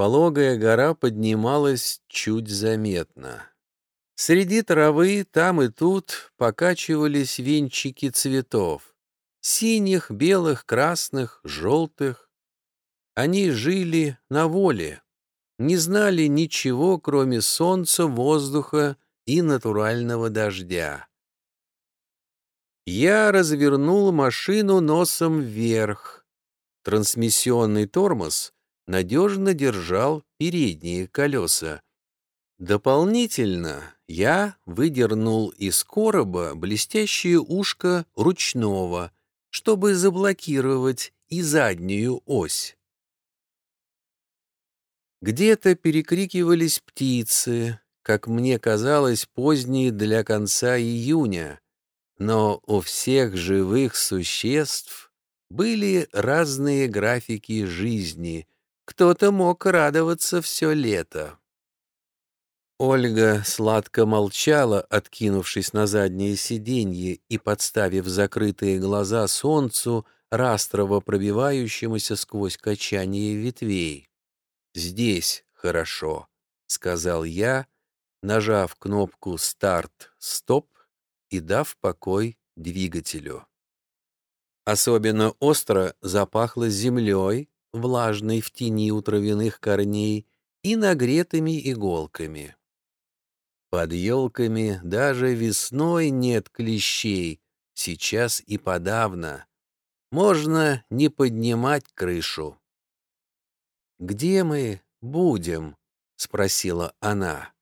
Пологая гора поднималась чуть заметно. Среди травы там и тут покачивались венчики цветов. Синих, белых, красных, желтых. Они жили на воле, не знали ничего, кроме солнца, воздуха и натурального дождя. Я развернул машину носом вверх. Трансмиссионный тормоз надежно держал передние колеса. Дополнительно я выдернул из короба блестящее ушко ручного, чтобы заблокировать и заднюю ось. Где-то перекрикивались птицы, как мне казалось, поздние для конца июня, но у всех живых существ были разные графики жизни, кто-то мог радоваться все лето. Ольга сладко молчала, откинувшись на заднее сиденье и подставив закрытые глаза солнцу, растрово пробивающемуся сквозь качание ветвей. «Здесь хорошо», — сказал я, нажав кнопку «Старт-стоп» и дав покой двигателю. Особенно остро запахло землей, влажной в тени у травяных корней и нагретыми иголками. Под елками даже весной нет клещей, сейчас и подавно. Можно не поднимать крышу. «Где мы будем?» — спросила она.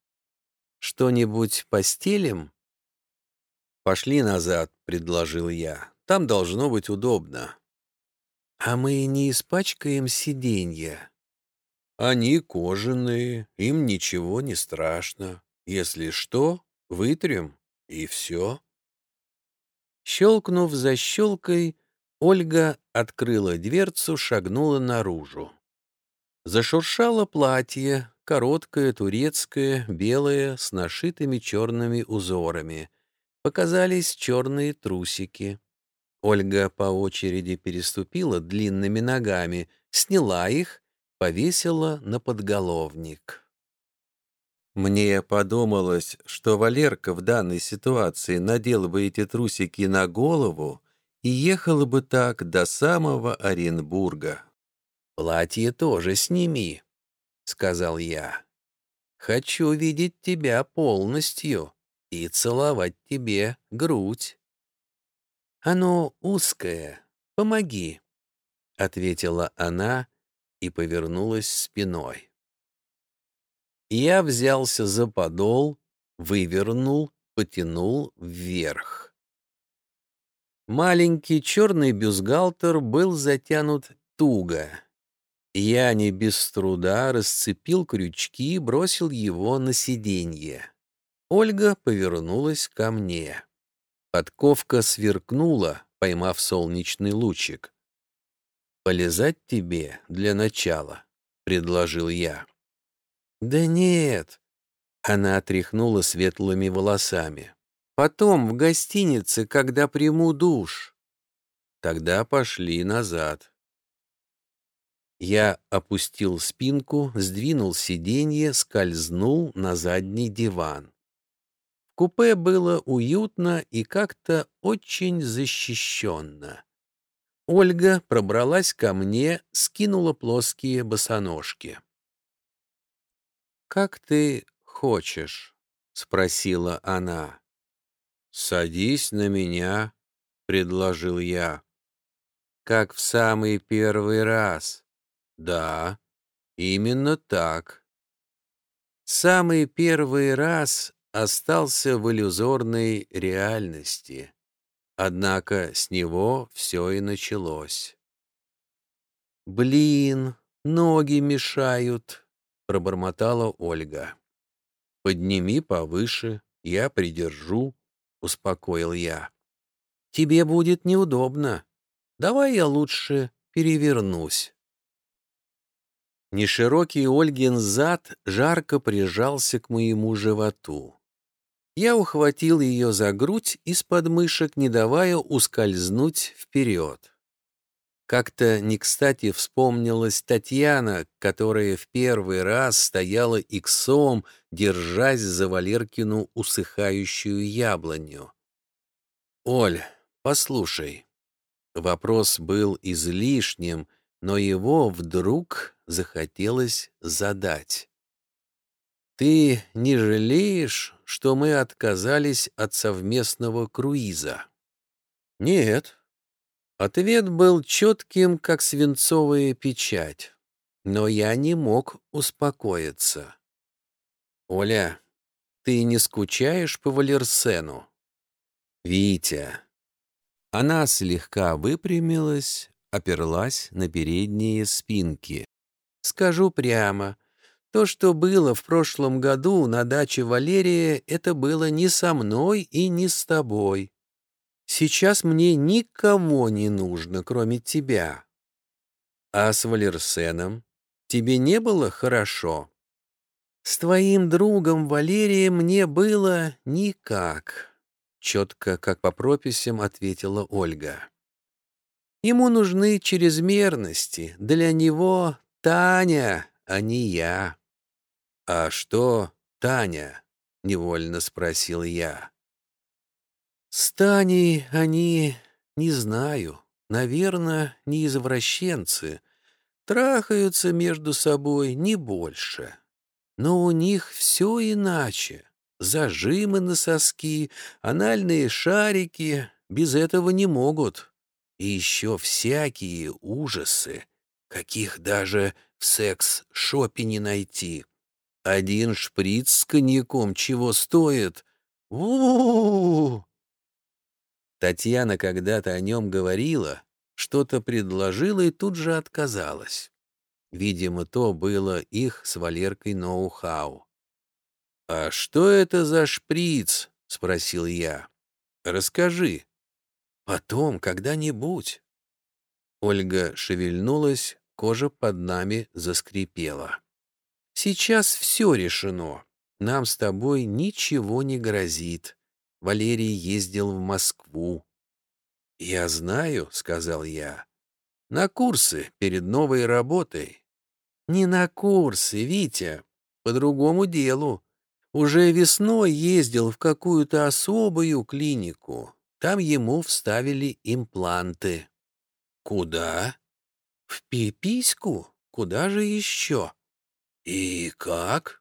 «Что-нибудь постелим?» «Пошли назад», — предложил я. «Там должно быть удобно». «А мы не испачкаем сиденья?» «Они кожаные, им ничего не страшно. Если что, вытрем, и все». Щелкнув за щелкой, Ольга открыла дверцу, шагнула наружу. Зашуршало платье, короткое, турецкое, белое, с нашитыми черными узорами. Показались черные трусики. Ольга по очереди переступила длинными ногами, сняла их, повесила на подголовник. Мне подумалось, что Валерка в данной ситуации надел бы эти трусики на голову и ехал бы так до самого Оренбурга. «Платье тоже сними», — сказал я. «Хочу видеть тебя полностью и целовать тебе грудь». «Оно узкое. Помоги», — ответила она и повернулась спиной. Я взялся за подол, вывернул, потянул вверх. Маленький черный бюстгальтер был затянут туго. Я не без труда расцепил крючки и бросил его на сиденье. Ольга повернулась ко мне. Подковка сверкнула, поймав солнечный лучик. «Полезать тебе для начала», — предложил я. «Да нет», — она отряхнула светлыми волосами. «Потом в гостинице, когда приму душ». Тогда пошли назад. Я опустил спинку, сдвинул сиденье, скользнул на задний диван купе было уютно и как-то очень защищенно. Ольга пробралась ко мне, скинула плоские босоножки. «Как ты хочешь?» — спросила она. «Садись на меня», — предложил я. «Как в самый первый раз?» «Да, именно так». Самый первый раз остался в иллюзорной реальности. Однако с него все и началось. «Блин, ноги мешают», — пробормотала Ольга. «Подними повыше, я придержу», — успокоил я. «Тебе будет неудобно. Давай я лучше перевернусь». Неширокий Ольгин зад жарко прижался к моему животу. Я ухватил ее за грудь из подмышек, не давая ускользнуть вперед. Как-то не кстати вспомнилась Татьяна, которая в первый раз стояла иксом, держась за Валеркину усыхающую яблоню. «Оль, послушай». Вопрос был излишним, но его вдруг захотелось задать. «Ты не жалеешь, что мы отказались от совместного круиза?» «Нет», Ответ был четким, как свинцовая печать, но я не мог успокоиться. «Оля, ты не скучаешь по Валерсену?» «Витя». Она слегка выпрямилась, оперлась на передние спинки. «Скажу прямо, то, что было в прошлом году на даче Валерия, это было не со мной и не с тобой. Сейчас мне никого не нужно, кроме тебя. А с Валерсеном тебе не было хорошо? С твоим другом Валерием мне было никак, четко, как по прописям, ответила Ольга. Ему нужны чрезмерности, для него Таня, а не я. А что Таня? невольно спросил я. С Таней они, не знаю, наверное, не извращенцы. Трахаются между собой не больше. Но у них все иначе. Зажимы на соски, анальные шарики без этого не могут. И еще всякие ужасы, каких даже в секс-шопе не найти. Один шприц с коньяком чего стоит? У-у-у! Татьяна когда-то о нем говорила, что-то предложила и тут же отказалась. Видимо, то было их с Валеркой ноу-хау. «А что это за шприц?» — спросил я. «Расскажи. Потом, когда-нибудь». Ольга шевельнулась, кожа под нами заскрипела. «Сейчас все решено. Нам с тобой ничего не грозит. Валерий ездил в Москву. «Я знаю», — сказал я, — «на курсы перед новой работой». «Не на курсы, Витя, по другому делу. Уже весной ездил в какую-то особую клинику. Там ему вставили импланты». «Куда?» «В пипиську. Куда же еще?» «И как?»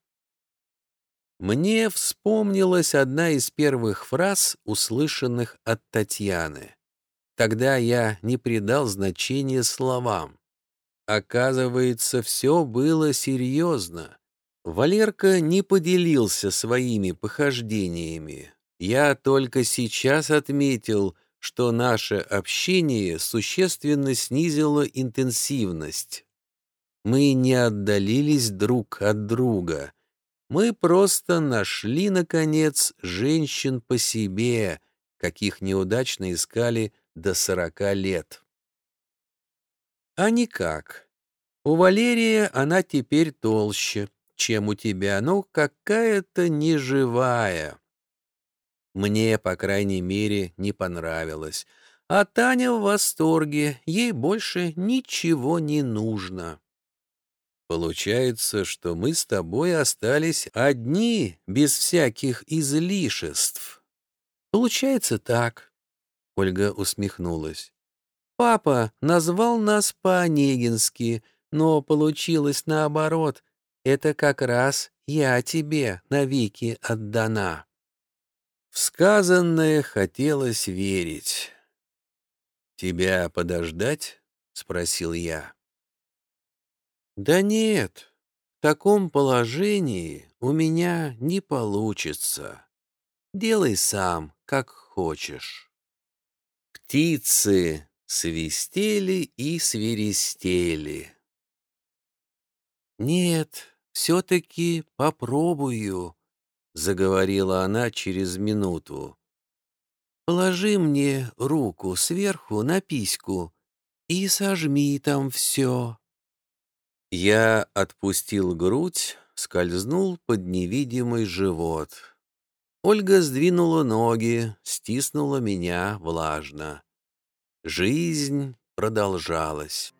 Мне вспомнилась одна из первых фраз, услышанных от Татьяны. Тогда я не придал значения словам. Оказывается, все было серьезно. Валерка не поделился своими похождениями. Я только сейчас отметил, что наше общение существенно снизило интенсивность. Мы не отдалились друг от друга — мы просто нашли, наконец, женщин по себе, каких неудачно искали до сорока лет. А никак. У Валерия она теперь толще, чем у тебя, но какая-то неживая. Мне, по крайней мере, не понравилось. А Таня в восторге, ей больше ничего не нужно. Получается, что мы с тобой остались одни, без всяких излишеств. Получается так. Ольга усмехнулась. Папа назвал нас по-онегински, но получилось наоборот. Это как раз я тебе навеки отдана. Сказанное хотелось верить. «Тебя подождать?» — спросил я. Да нет, в таком положении у меня не получится. Делай сам, как хочешь. Птицы свистели и свиристели. Нет, все-таки попробую, заговорила она через минуту. Положи мне руку сверху на письку и сожми там все. Я отпустил грудь, скользнул под невидимый живот. Ольга сдвинула ноги, стиснула меня влажно. Жизнь продолжалась.